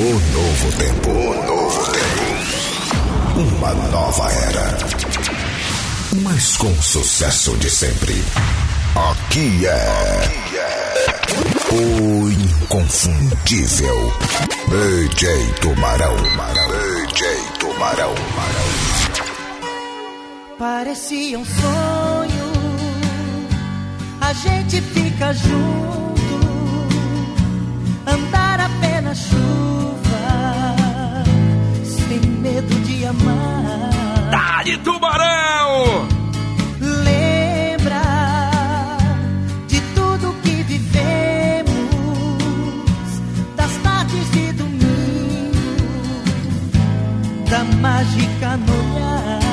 O novo tempo. O novo tempo. Uma nova era. Mas com o sucesso de sempre. Aqui é. O inconfundível. DJ Tubarão. DJ Tubarão. Parecia um sonho. A gente fica junto. Chuva. Sem medo de amar. Dali Tubarão! Lembra de tudo que vivemos, das tardes de domingo, da mágica no olhar.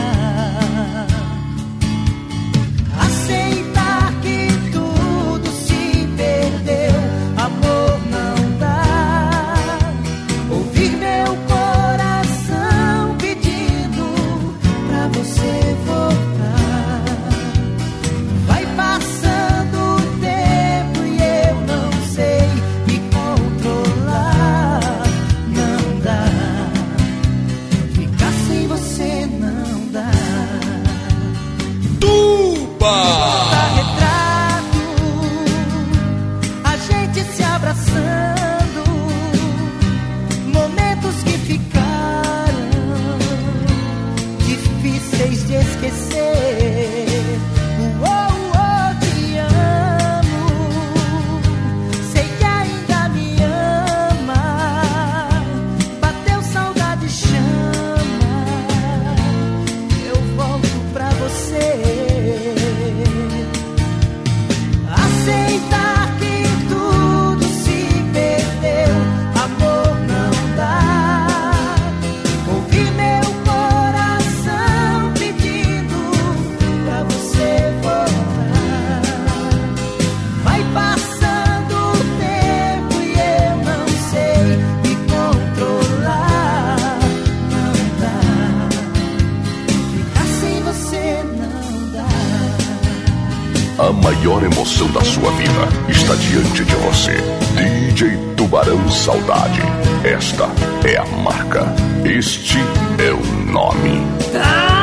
Maior emoção da sua vida está diante de você. DJ Tubarão Saudade. Esta é a marca. Este é o nome. Dali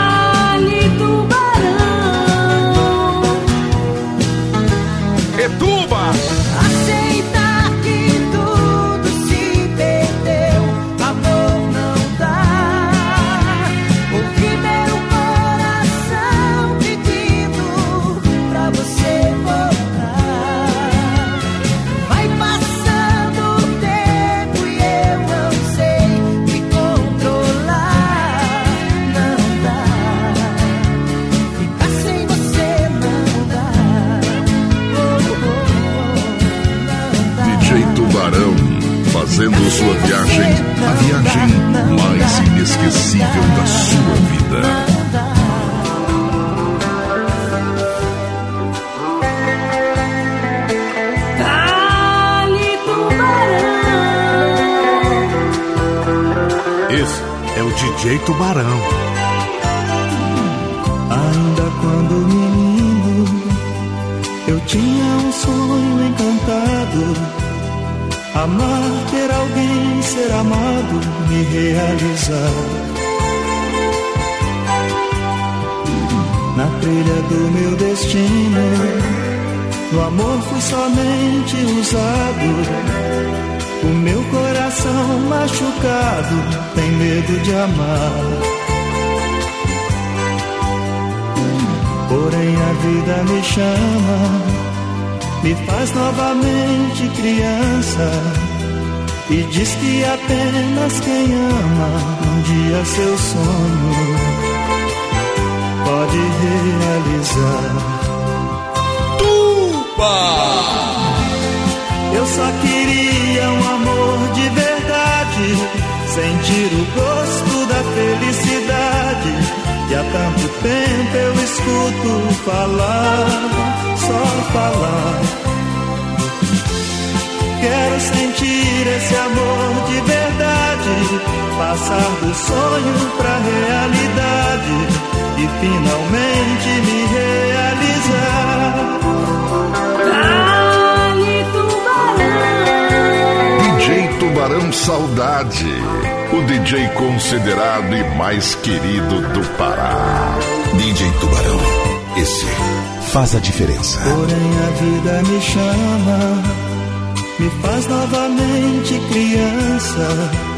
inesquecível da sua vida. Esse é o DJ Tubarão. Ainda quando menino, eu tinha um sonho encantado. Amar, ter alguém, ser amado, me realizar. Trilha do meu destino, no amor fui somente usado. O meu coração machucado tem medo de amar. Porém a vida me chama, me faz novamente criança e diz que apenas quem ama um dia seu sonho realizar. Tuba! Eu só queria um amor de verdade, sentir o gosto da felicidade. Que há tanto tempo eu escuto falar, só falar. Quero sentir esse amor de verdade, passar do sonho pra realidade e finalmente me realizar. dali tubarão. DJ Tubarão. Tubarão Saudade, o DJ considerado e mais querido do Pará. DJ Tubarão, esse faz a diferença. Porém a vida me chama, me faz novamente criança.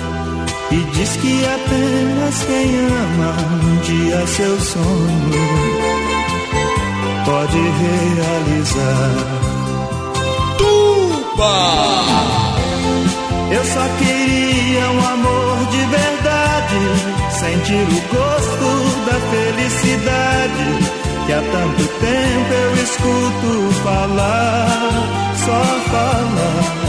E diz que apenas quem ama um dia seu sonho pode realizar. Eu só queria um amor de verdade, sentir o gosto da felicidade. Que há tanto tempo eu escuto falar, só falar.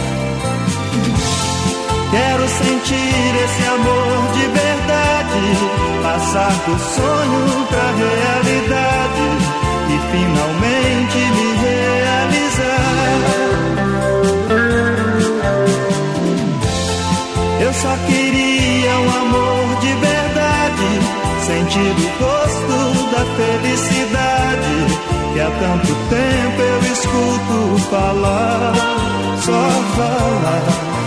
Quero sentir esse amor de verdade, passar do sonho pra realidade e finalmente me realizar. Eu só queria um amor de verdade, sentir o gosto da felicidade. Que há tanto tempo eu escuto falar, só falar.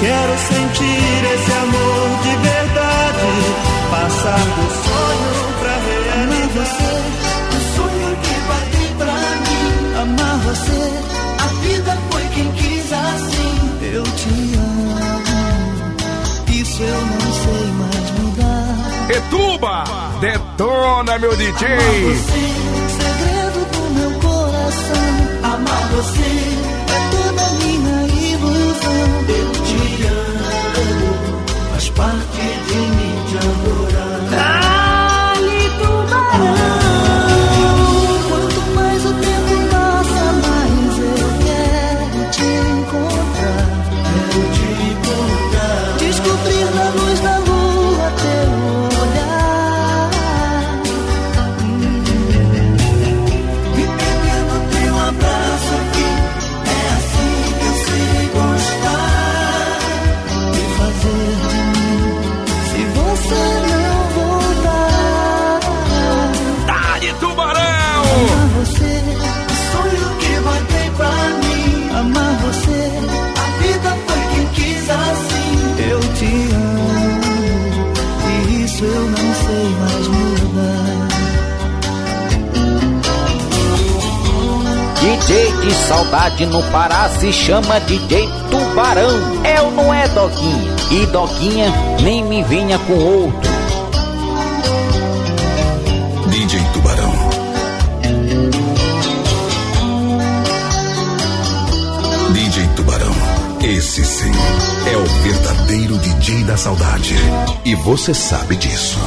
Quero sentir esse amor de verdade, passar do sonho pra realidade. O sonho que bateu pra mim. Amar você, a vida foi quem quis assim. Eu te amo, isso eu não sei mais mudar. Etuba, detona, meu DJ. Se chama DJ Tubarão. É ou não é, Doguinha? E Doguinha nem me venha com outro. DJ Tubarão. DJ Tubarão. Esse sim é o verdadeiro DJ da saudade. E você sabe disso.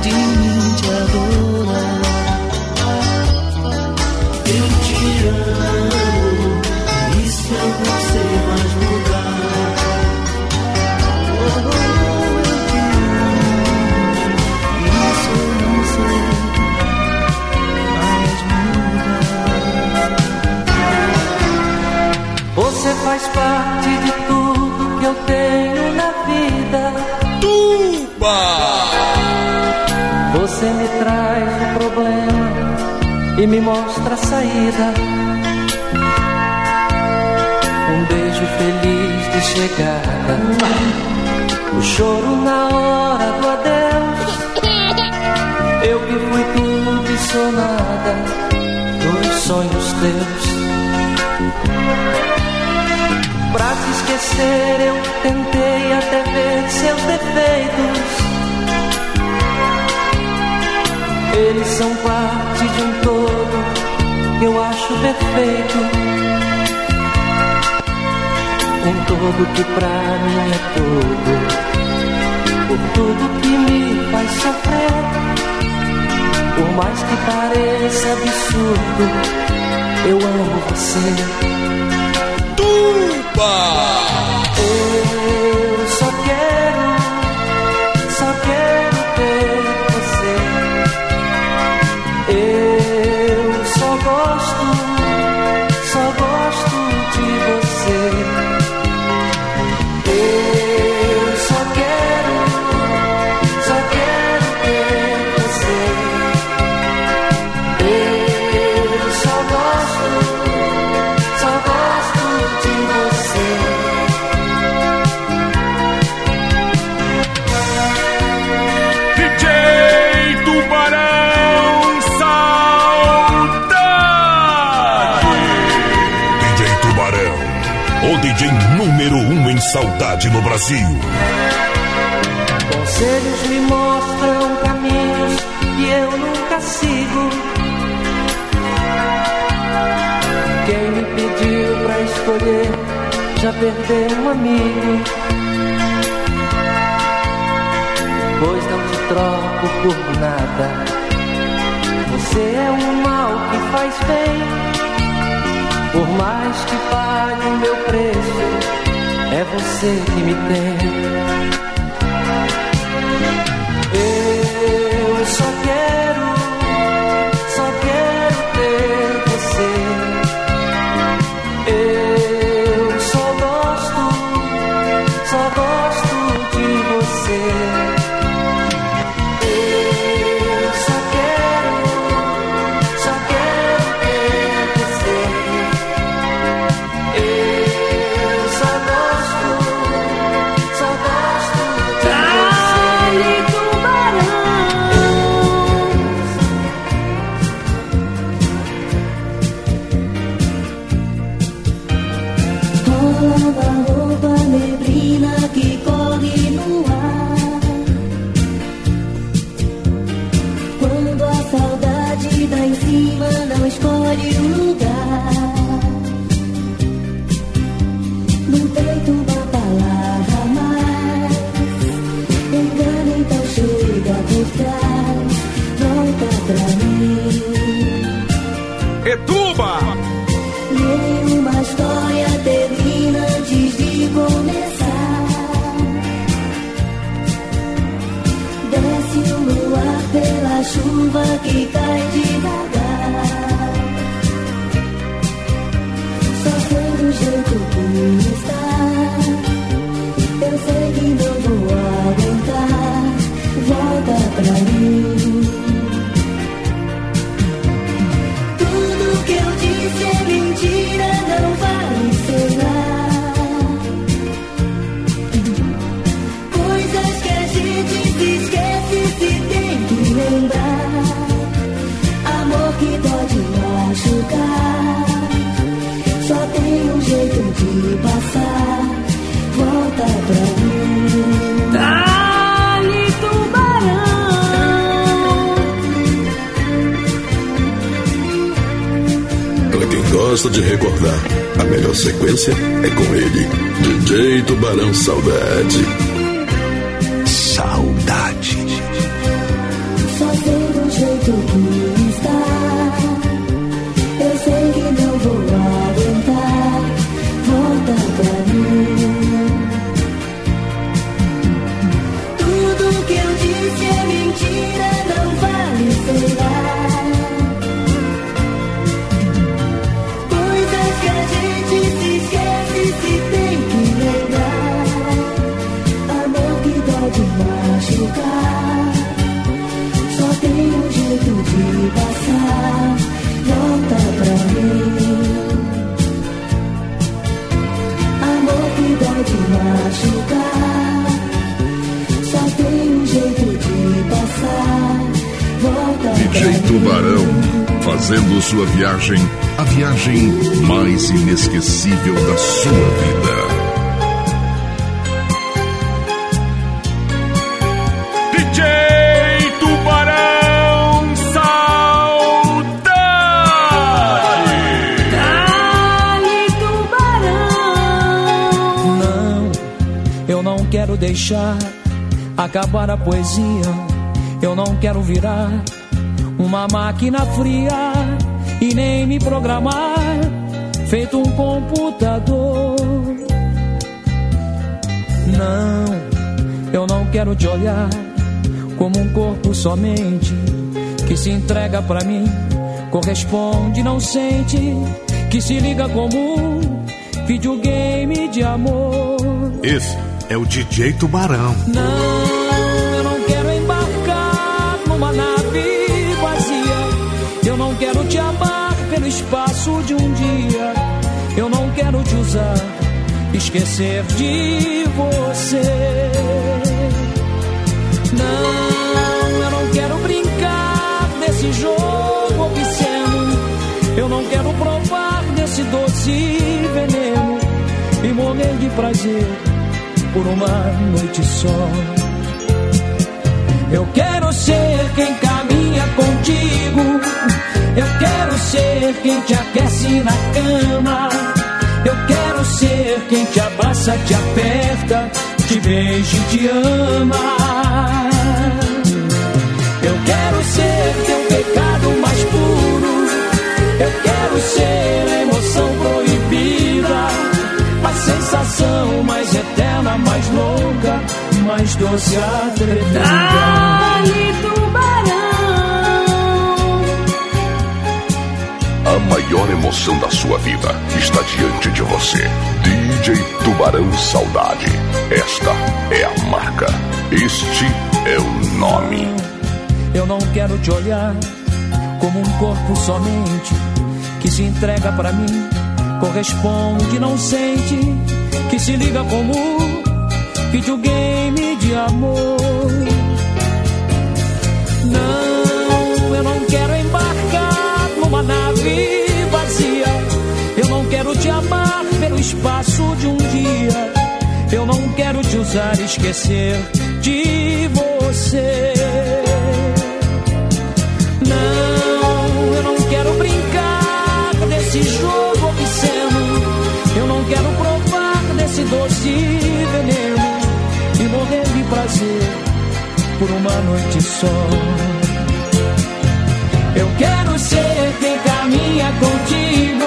Parte me mostra a saída. Um beijo feliz de chegada. O choro na hora do adeus. Eu que fui tudo e sou nada dos sonhos teus. Pra te esquecer eu tentei até ver seus defeitos. Eles são parte de um todo que eu acho perfeito. um todo que pra mim é tudo. Por tudo que me faz sofrer, por mais que pareça absurdo, eu amo você. Tuba! Saudade no Brasil. Conselhos me mostram caminhos que eu nunca sigo. Quem me pediu pra escolher já perdeu um amigo. Pois não te troco por nada. Você é um mal que faz bem. Por mais que pague o meu preço, é você que me tem. Eu só quero, gosta de recordar, a melhor sequência é com ele, DJ Tubarão Saudade. Saudade. Fazendo sua viagem, a viagem mais inesquecível da sua vida. DJ Tubarão Saudade! Dali tubarão. deixar acabar a poesia. Eu não quero virar uma máquina fria e nem me programar feito um computador. Não, eu não quero te olhar como um corpo somente que se entrega pra mim, corresponde, não sente, que se liga como um videogame de amor. Esse é o DJ Tubarão. Não, Eu não quero te usar, esquecer de você. Não, eu não quero brincar nesse jogo obsceno. Eu não quero provar desse doce veneno e morrer de prazer por uma noite só. Eu quero ser quem caminha contigo. Eu quero ser quem te aquece na cama. Eu quero ser quem te abraça, te aperta, te beija e te ama. Eu quero ser teu pecado mais puro. Eu quero ser a emoção proibida, a sensação mais eterna, mais louca, mais doce atrevida. Dali maior emoção da sua vida está diante de você. DJ Tubarão Saudade. Esta é a marca. Este é o nome. Eu não quero te olhar como um corpo somente que se entrega pra mim, corresponde, não sente, que se liga como videogame de amor. Um dia. Eu não quero te usar esquecer de você. Não, eu não quero brincar desse jogo obsceno. Eu não quero provar desse doce veneno e morrer de prazer por uma noite só. Eu quero ser quem caminha contigo.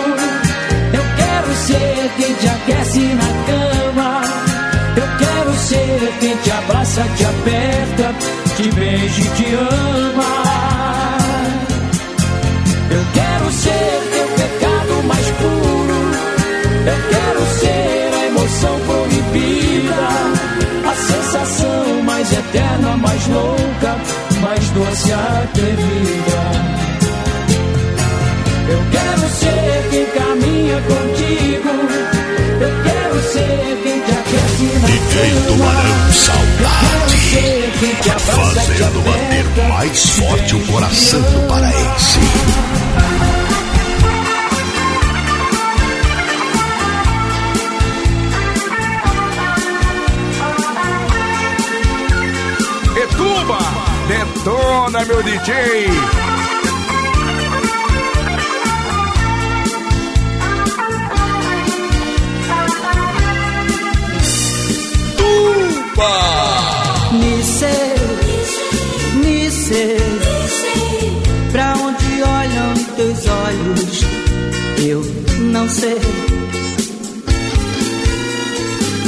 Quem te aquece na cama. Eu quero ser quem te abraça, te aperta, te beija e te ama. Eu quero ser teu pecado mais puro. Eu quero ser a emoção proibida, a sensação mais eterna, mais louca, mais doce atrevida. Eu quero cama. Tubarão Saudade. Fazendo bater mais forte o coração do paraense. Etuba, detona meu DJ. Olhos, eu não sei.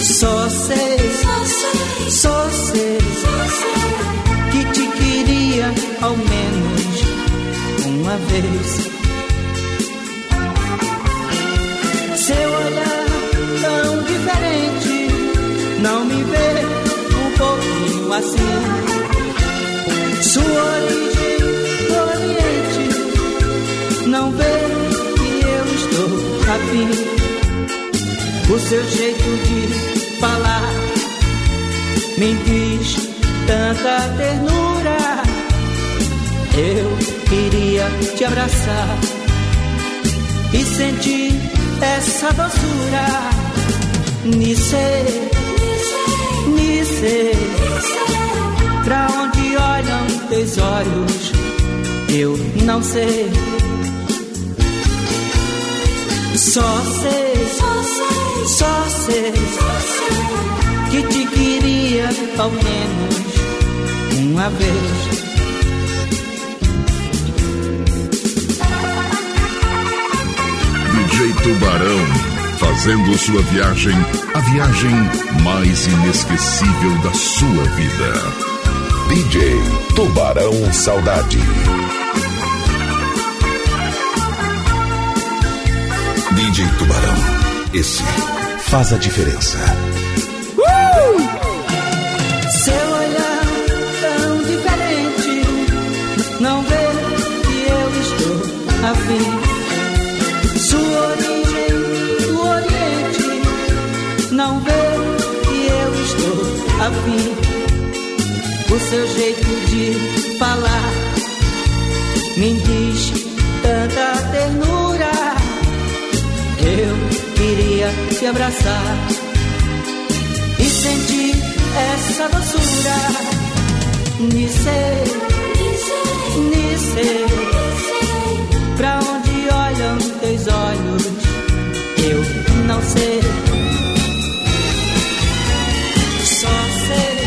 Só sei, só sei que te queria ao menos uma vez. Seu olhar tão diferente não me vê um pouquinho assim. Sua origem afim. O seu jeito de falar me diz tanta ternura. Eu queria te abraçar e sentir essa doçura. Nice, Nice, pra onde olham teus olhos, eu não sei. Só sei, só sei que te queria ao menos uma vez. DJ Tubarão, fazendo sua viagem, a viagem mais inesquecível da sua vida. DJ Tubarão Saudade. DJ Tubarão, esse faz a diferença. Seu olhar tão diferente não vê que eu estou afim. Sua origem do Oriente não vê que eu estou afim. O seu jeito de falar me diz queria te abraçar e sentir essa doçura. Nice, Nice, pra onde olham teus olhos, eu não sei. Só sei,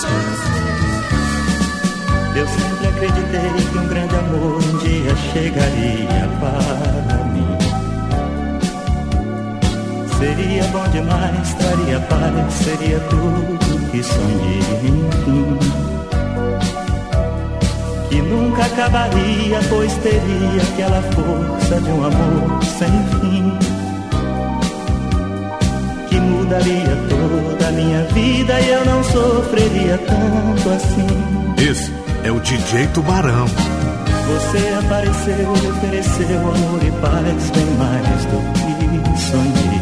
só sei. Eu sempre acreditei que um grande amor um dia chegaria para Seria bom demais, traria paz, seria tudo que sonhei. Que nunca acabaria, pois teria aquela força de um amor sem fim. Que mudaria toda a minha vida e eu não sofreria tanto assim. Esse é o DJ Tubarão. Você apareceu, ofereceu amor e paz bem mais do que sonhei.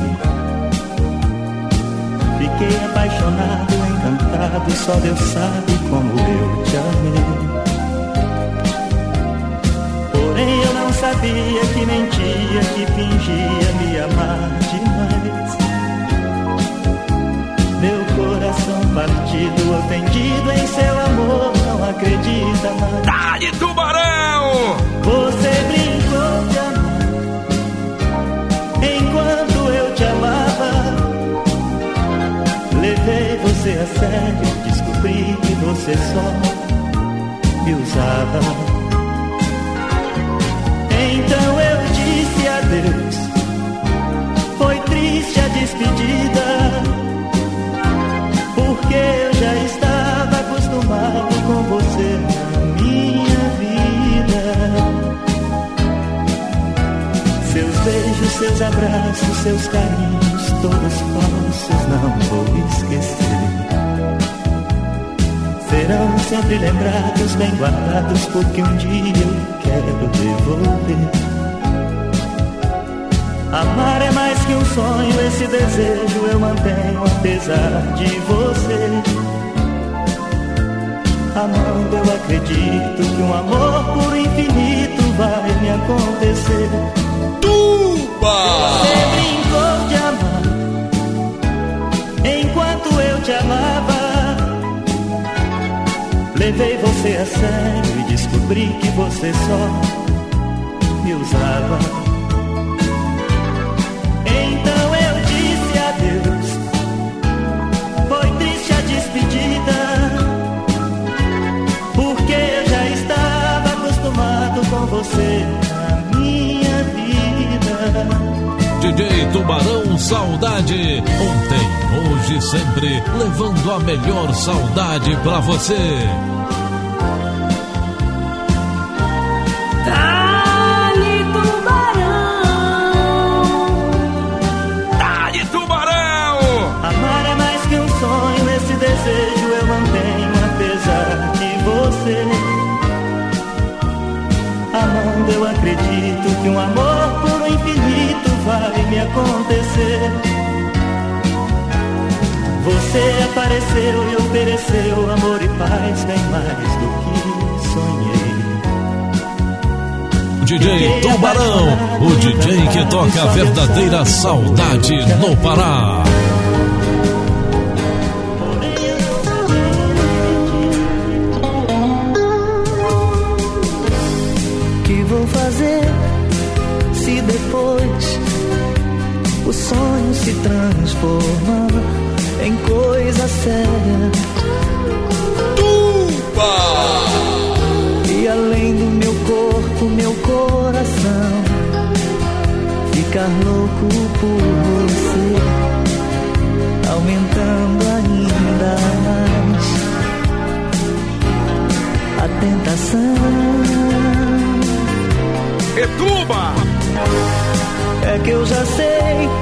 Fiquei apaixonado, encantado, só Deus sabe como eu te amei. Porém eu não sabia que mentia, que fingia me amar você só me usava. Então eu disse adeus. Foi triste a despedida, porque eu já estava acostumado com você na minha vida. Seus beijos, seus abraços, seus carinhos, todos falsos, não vou esquecer. Serão sempre lembrados, bem guardados, porque um dia eu quero devolver. Amar é mais que um sonho, esse desejo eu mantenho apesar de você. Amando, eu acredito que um amor por infinito vai me acontecer. Tuba! Você brincou de amar enquanto eu te amava. Levei você a sério e descobri que você só me usava. Então eu disse adeus. Foi triste a despedida, porque eu já estava acostumado com você na minha vida. DJ Tubarão Saudade. Ontem, hoje, e sempre, levando a melhor saudade pra você. Acontecer. Você apareceu e ofereceu amor e paz bem mais do que sonhei. DJ Tubarão, o DJ que toca a verdadeira saudade no Pará. o sonho se transforma em coisa séria. Tuba! E além do meu corpo, meu coração ficar louco por você, aumentando ainda mais a tentação. Tuba! É que eu já sei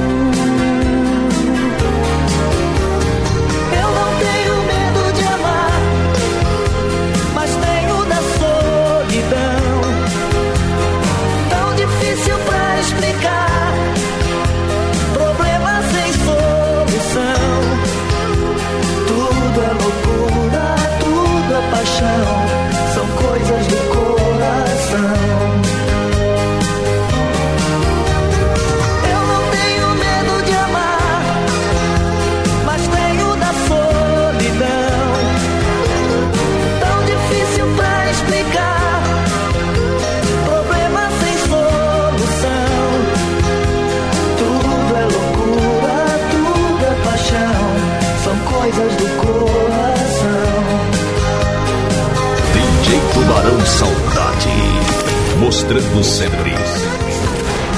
encontrando sempre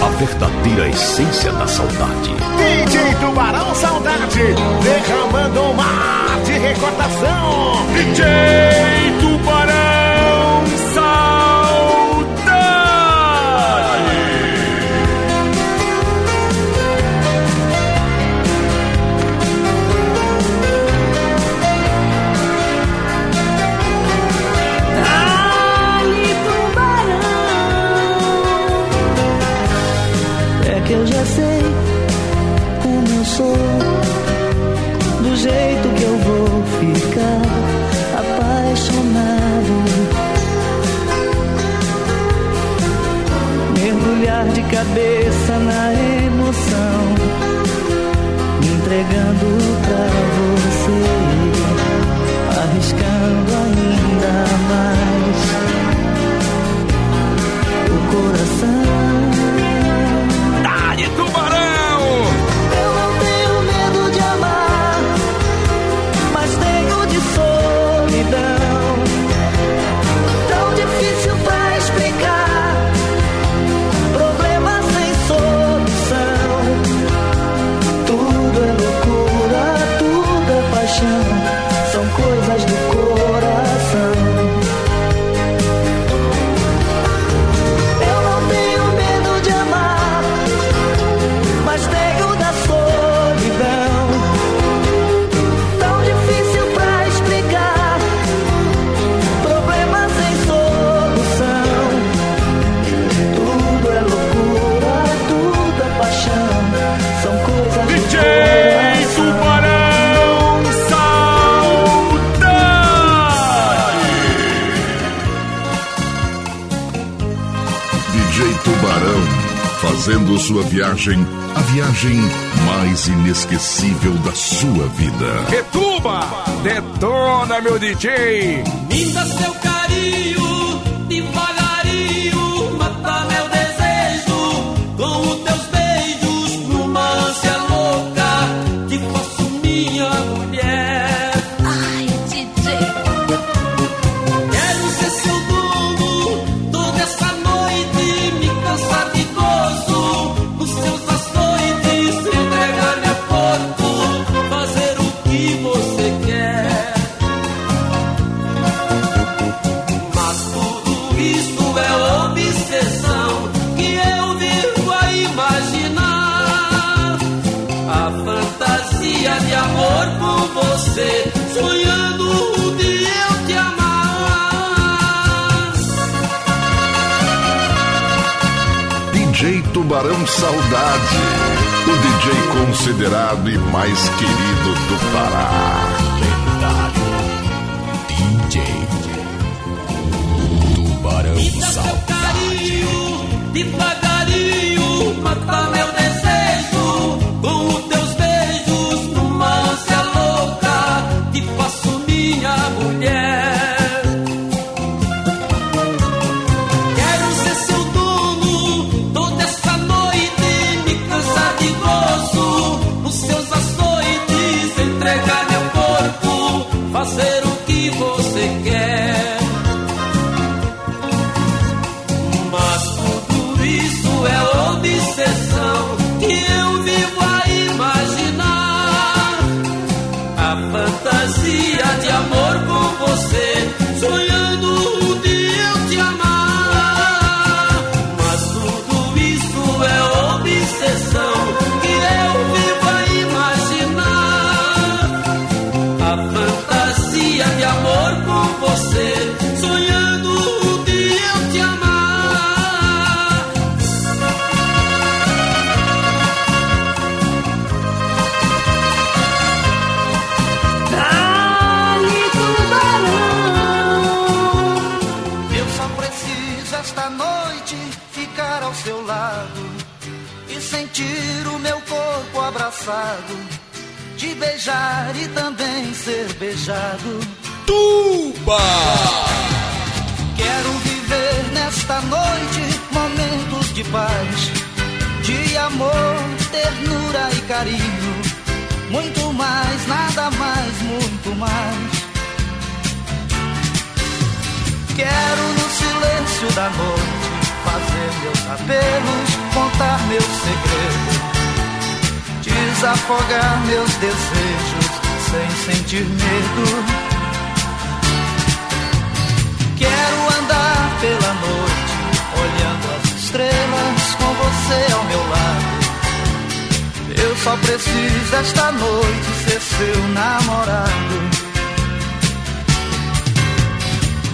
a verdadeira essência da saudade. DJ Tubarão Saudade, derramando um mar de recordação. DJ Tubarão. DJ Tubarão, fazendo sua viagem, a viagem mais inesquecível da sua vida. Retuba, detona meu DJ. Minda seu carinho. Tubarão Saudade, o DJ considerado e mais querido do Pará. Mais, nada mais, muito mais. Quero no silêncio da noite fazer meus apelos, contar meus segredos, desafogar meus desejos sem sentir medo. Quero andar pela noite, olhando as estrelas com você ao meu lado. Eu só preciso esta noite ser seu namorado.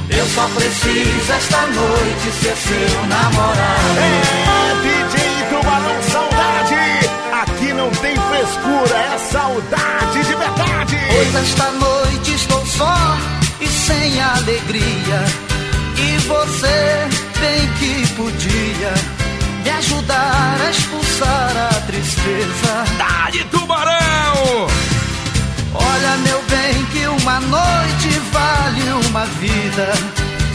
Eu só preciso esta noite ser seu namorado. É DJ Tubarão Saudade! Aqui não tem frescura, é saudade de verdade! Pois esta noite estou só e sem alegria. E você bem que podia me ajudar a expulsar a tristeza. Dá-lhe Tubarão! Olha, meu bem, que uma noite vale uma vida.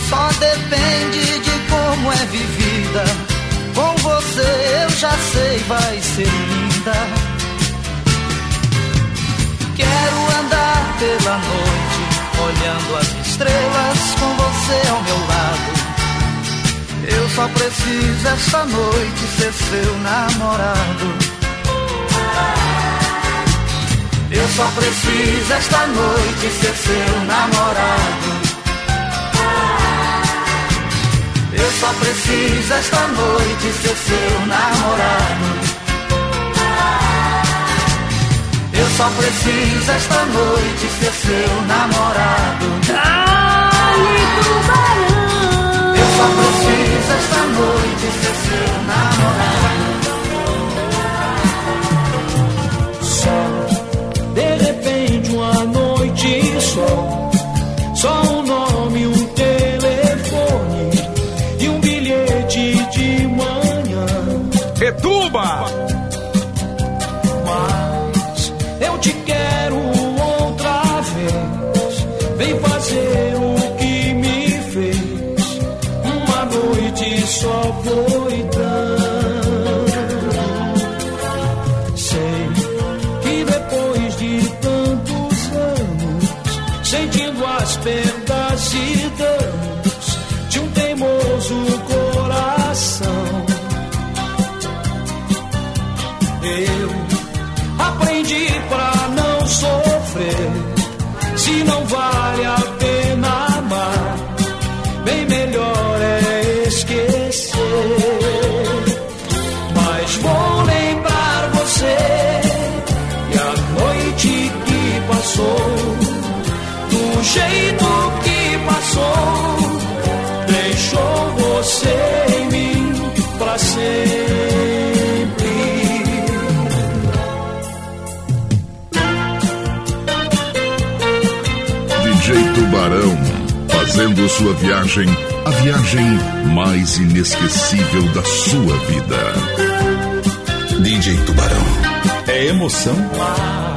Só depende de como é vivida. Com você eu já sei, vai ser linda. Quero andar pela noite, olhando as estrelas com você ao meu lado. Eu só preciso esta noite ser seu namorado. Eu só preciso esta noite ser seu namorado. Eu só preciso esta noite ser seu namorado. Eu só preciso esta noite ser seu namorado. Dali tubarão. Eu só preciso esta noite ser seu namorado. Jeito que passou, deixou você em mim pra sempre. DJ Tubarão, fazendo sua viagem, a viagem mais inesquecível da sua vida. DJ Tubarão. É emoção? Mas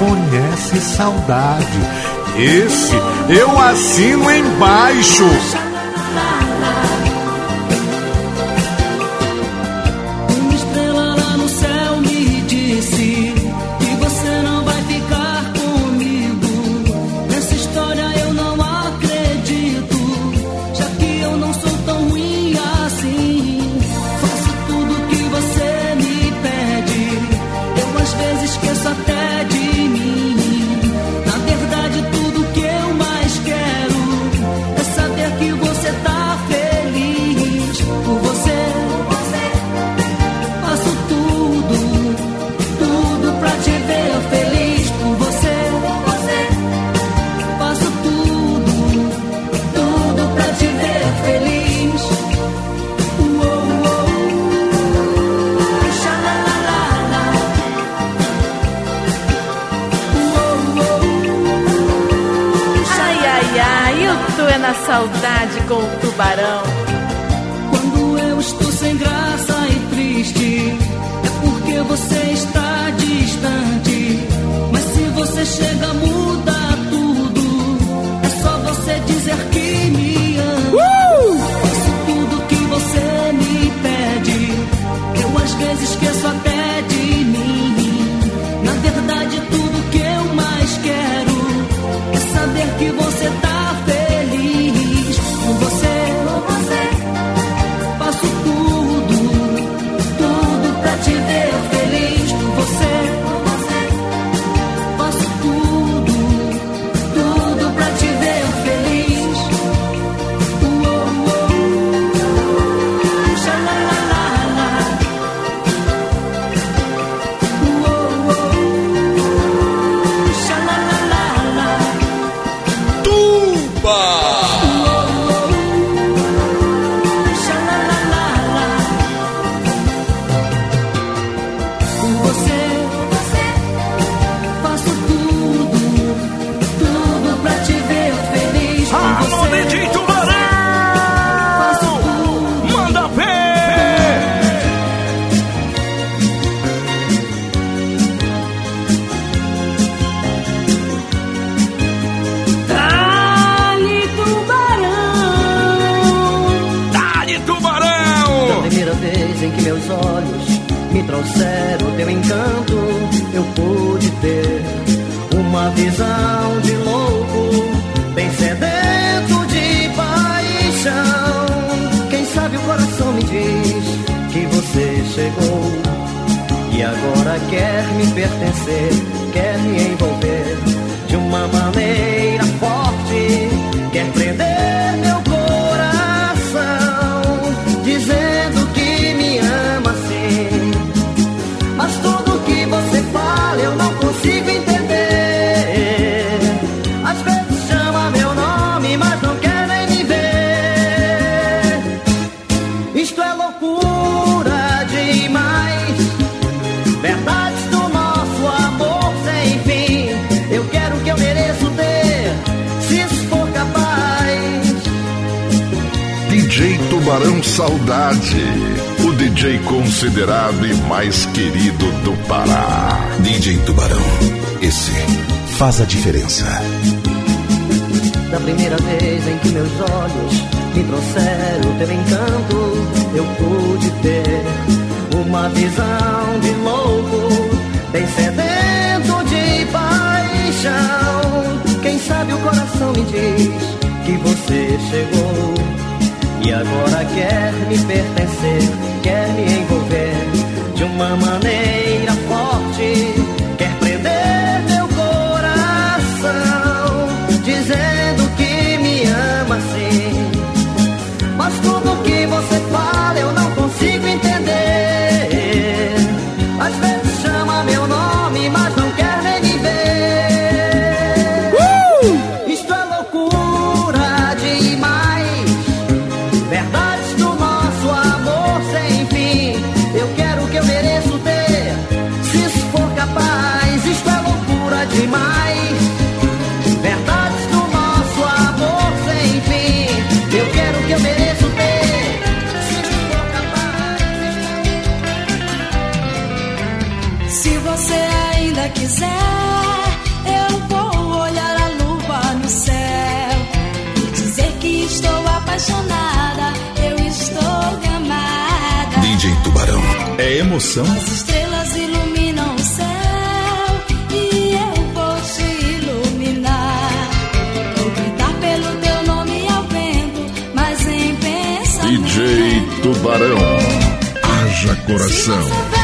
conhece saudade. Esse eu assino embaixo. diferença. Da primeira vez em que meus olhos me trouxeram teu encanto, eu pude ter uma visão de louco, bem sedento de paixão. Quem sabe o coração me diz que você chegou e agora quer me pertencer, quer me envolver de uma maneira emoção. As estrelas iluminam o céu e eu vou te iluminar. Vou gritar pelo teu nome ao vento, mas em pensamento. DJ Tubarão, haja coração.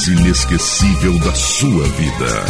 mais inesquecível da sua vida.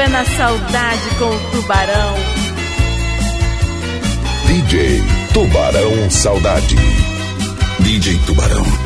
é na saudade com o Tubarão. DJ Tubarão Saudade. DJ Tubarão.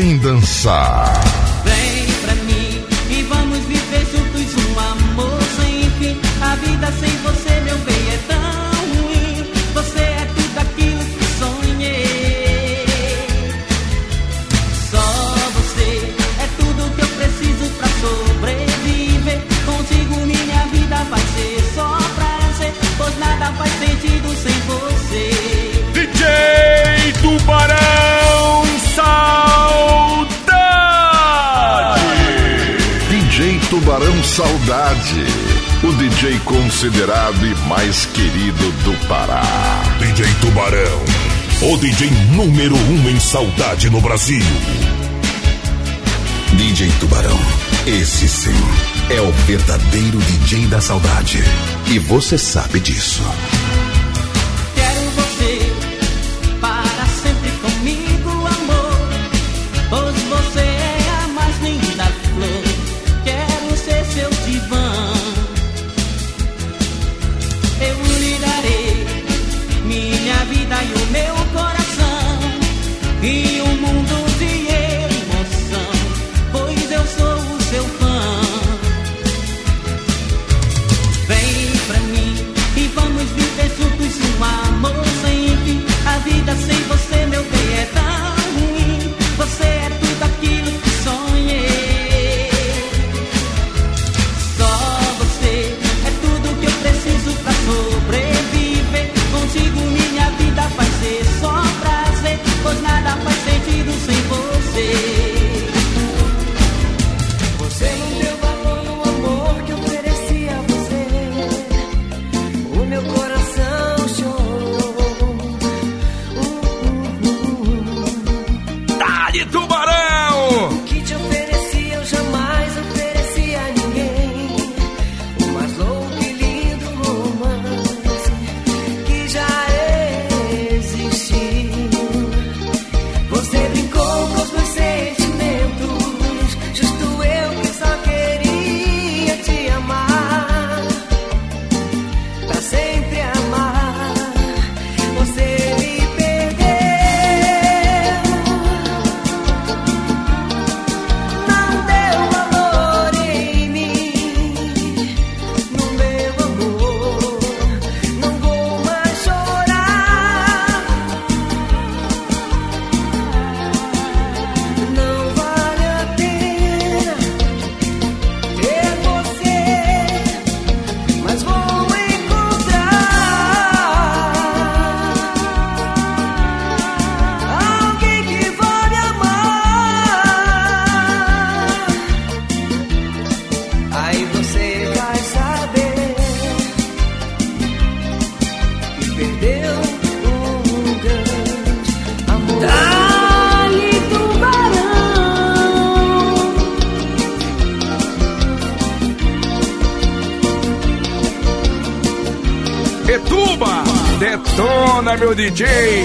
Vem dançar. Vem pra mim e vamos viver juntos um amor sem fim. A vida sem você Tubarão Saudade, o DJ considerado e mais querido do Pará. DJ Tubarão, o DJ número um em saudade no Brasil. DJ Tubarão, esse sim é o verdadeiro DJ da saudade. E você sabe disso. E DJ!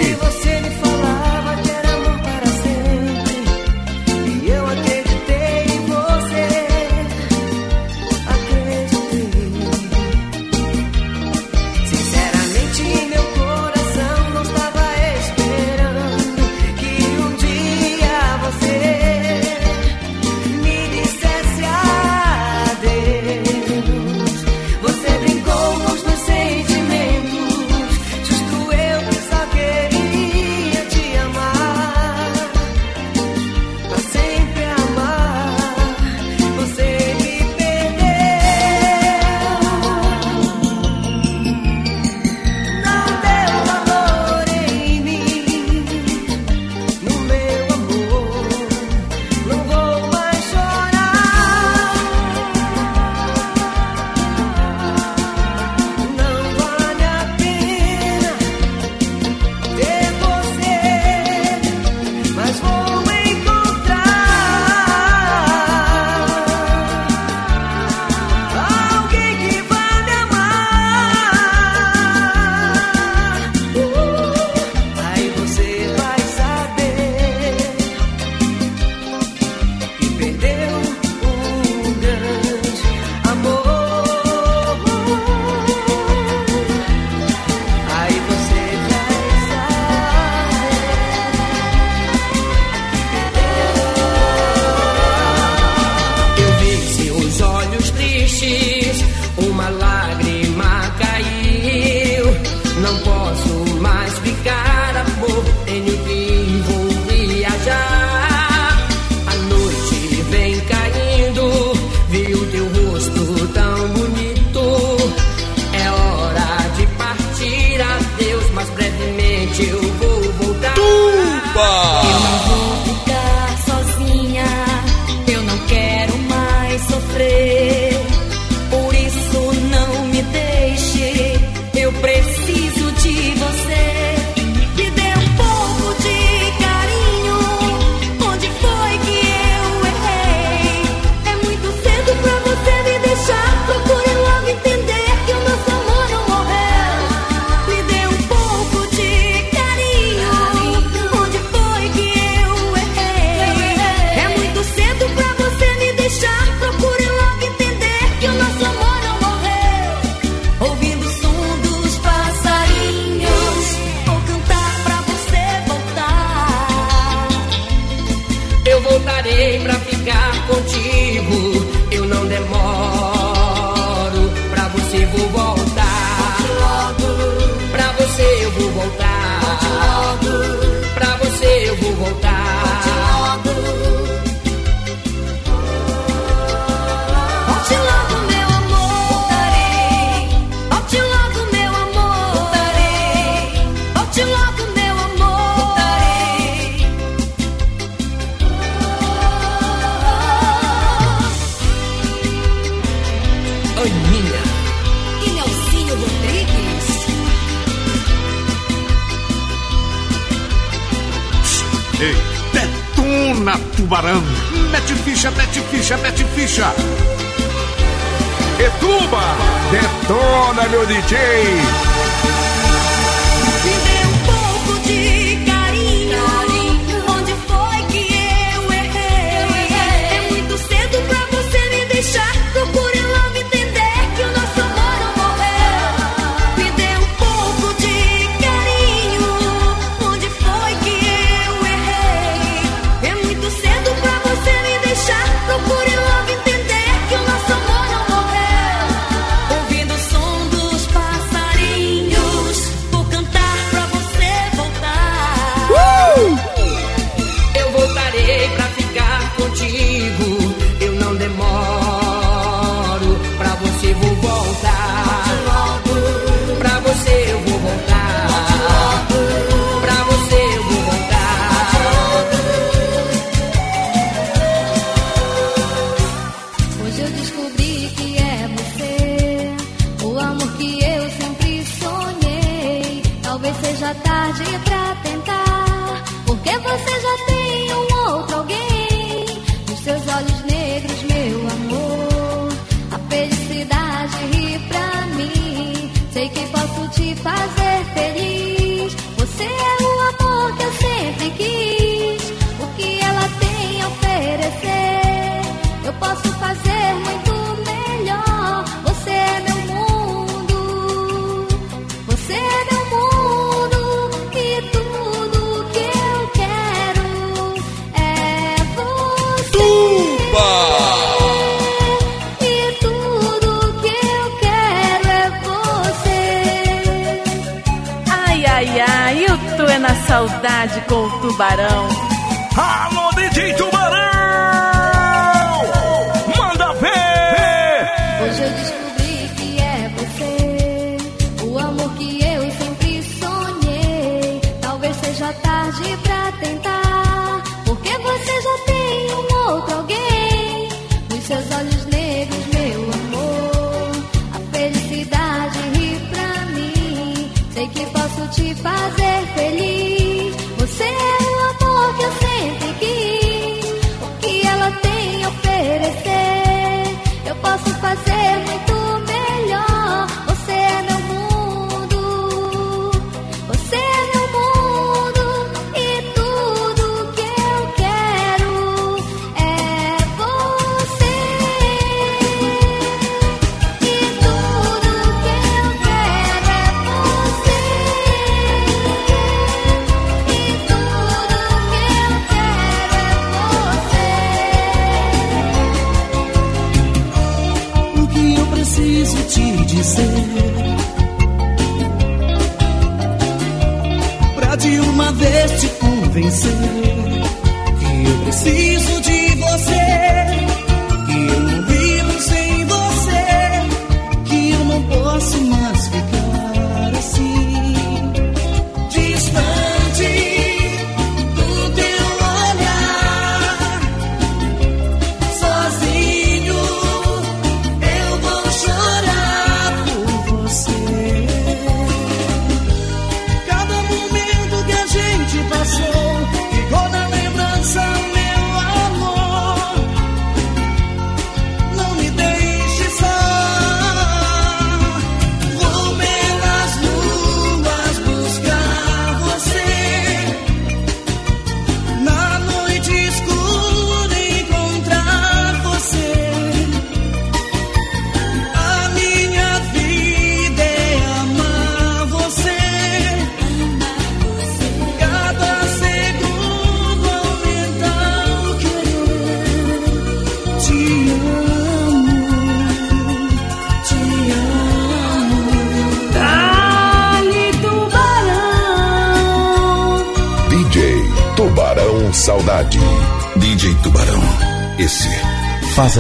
te fazer feliz.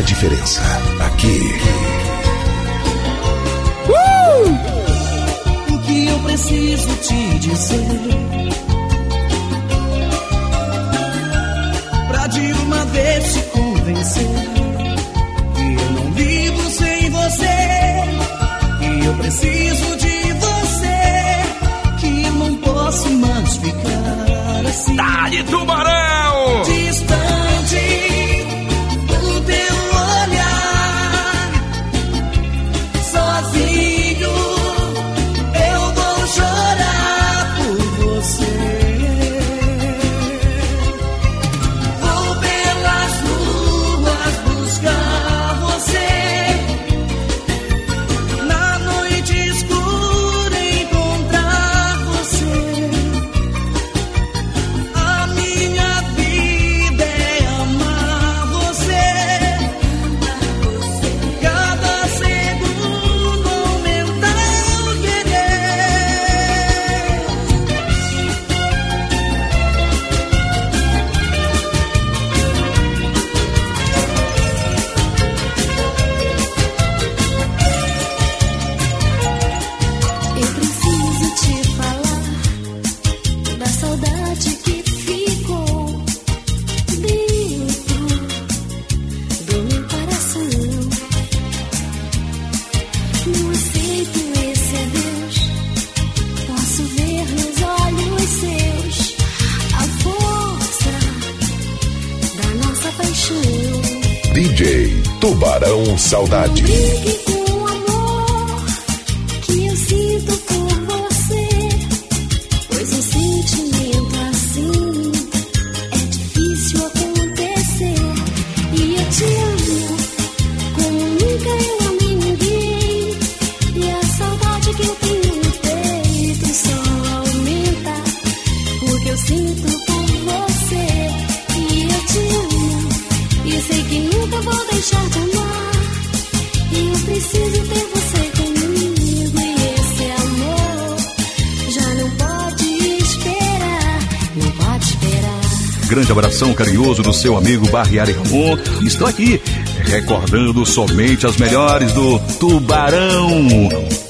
diferença. Aqui. Uh! O que eu preciso te dizer? Saudade. grande abração carinhoso do seu amigo Barriar Ramon. Estou aqui recordando somente as melhores do Tubarão.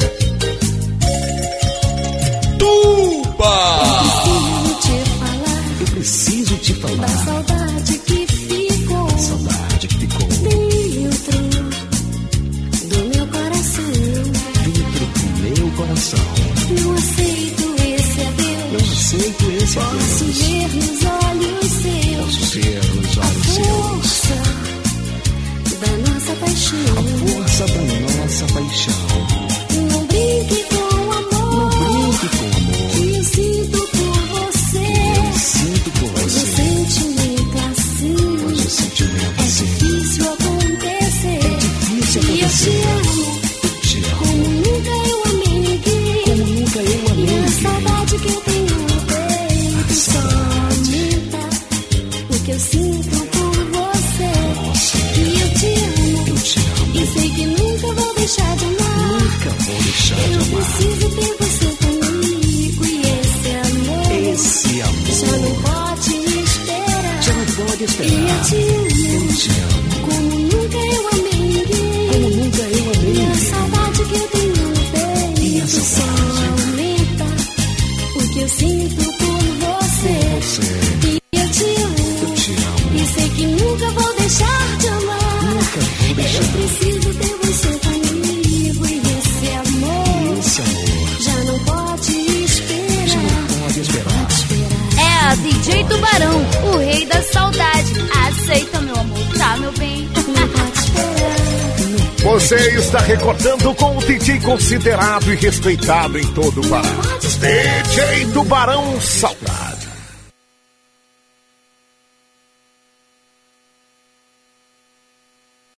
respeitado em todo o Pará. DJ Tubarão Salto.